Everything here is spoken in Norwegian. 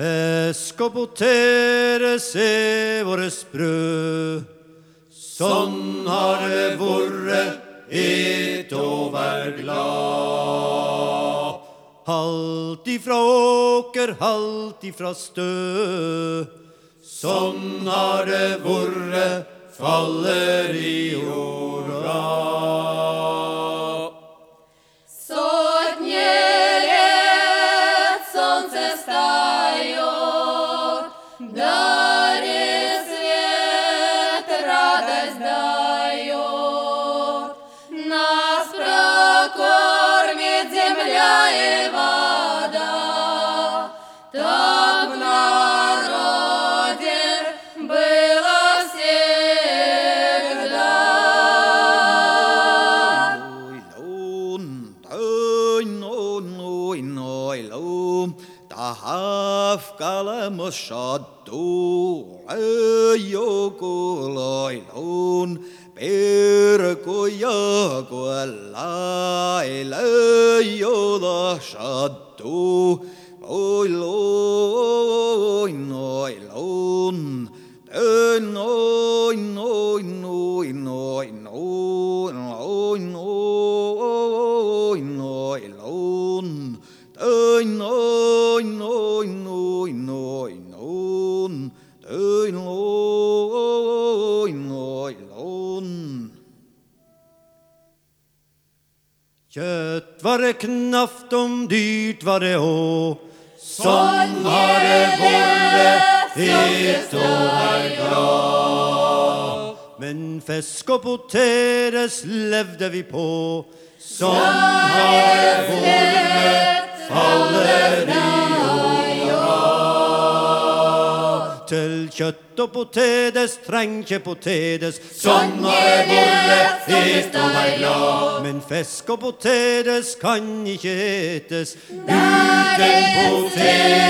Fisk og poteres er våre brød. Sånn har det vært, et og vær glad. Halt ifra åker, halt ifra stø. Sånn har det vært, faller i jorda. тече вода, так в народе было всегда. Tahafkala mushattu ayokuloilun perkuya kualailun. shaddu oilon oilon oilon oilon oilon oilon oilon oilon oilon oilon oilon no Kjøtt var det knapt om dyrt var det òg. Sånn har det vært, et og her glad. Men fisk og poteres levde vi på. Sånn har det Til kjøtt og potetes treng ikke potetes. Sånn det vært, et og vær glad. Men fisk og potetes kan ikke etes uten potetes.